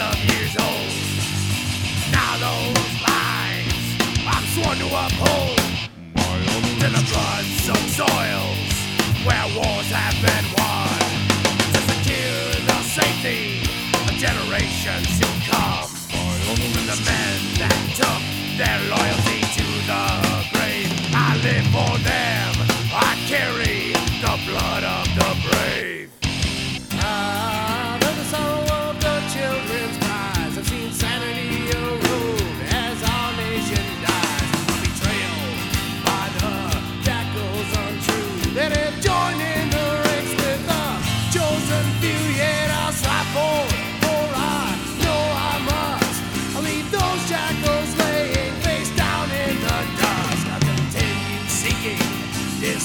of years old. Now those lives I'm sworn to uphold. To the blood-soaked soils where wars have been won. To secure the safety of generations to come. From the men that took their loyalty to the grave. I live for them.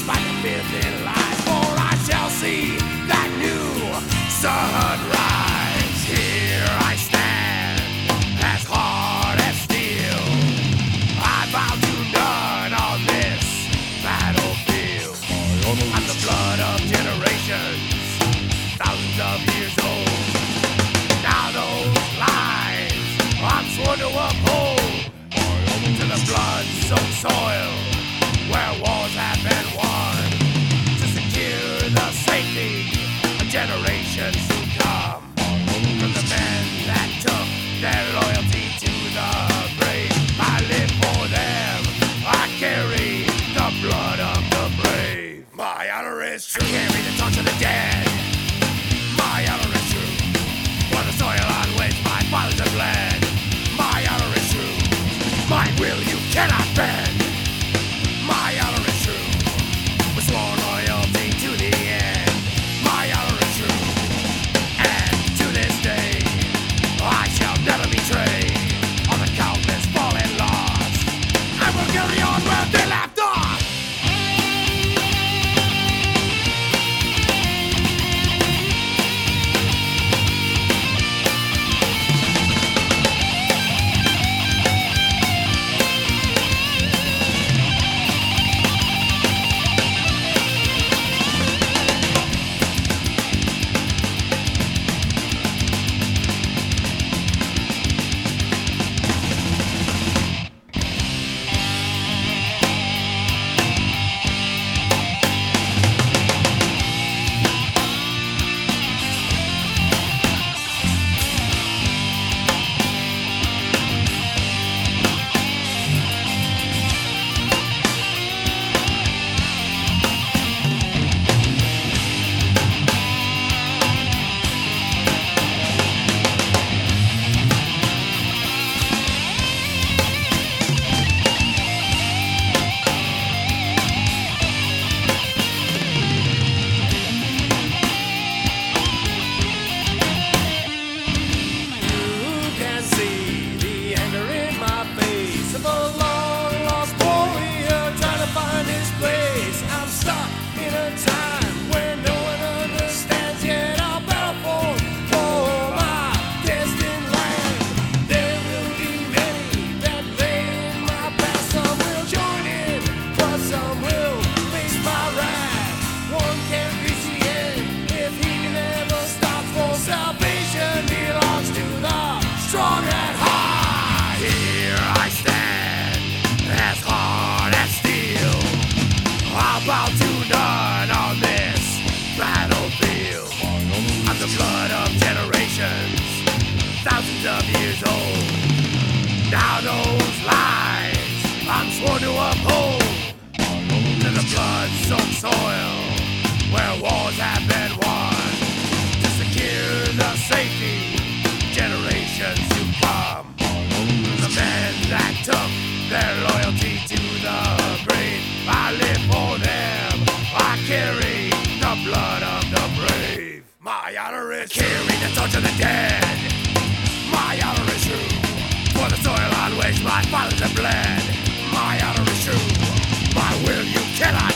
Despite the filth in lies, for I shall see that new Sunrise, here I stand, as hard as steel. I bow to none on this battlefield. I'm the blood of generations, thousands of years old. Now those lives I'm sworn to uphold to the blood-soaked soil where cannot bend. Thousands of years old. Now those lies I'm sworn to uphold to the blood-soaked soil where wars have been won to secure the safety generations to come. The men that took their loyalty to the grave, I live for them. I carry the blood of the brave. My honor is carry the torch of the dead soil on which my fathers bled. My honor is true. My will you cannot.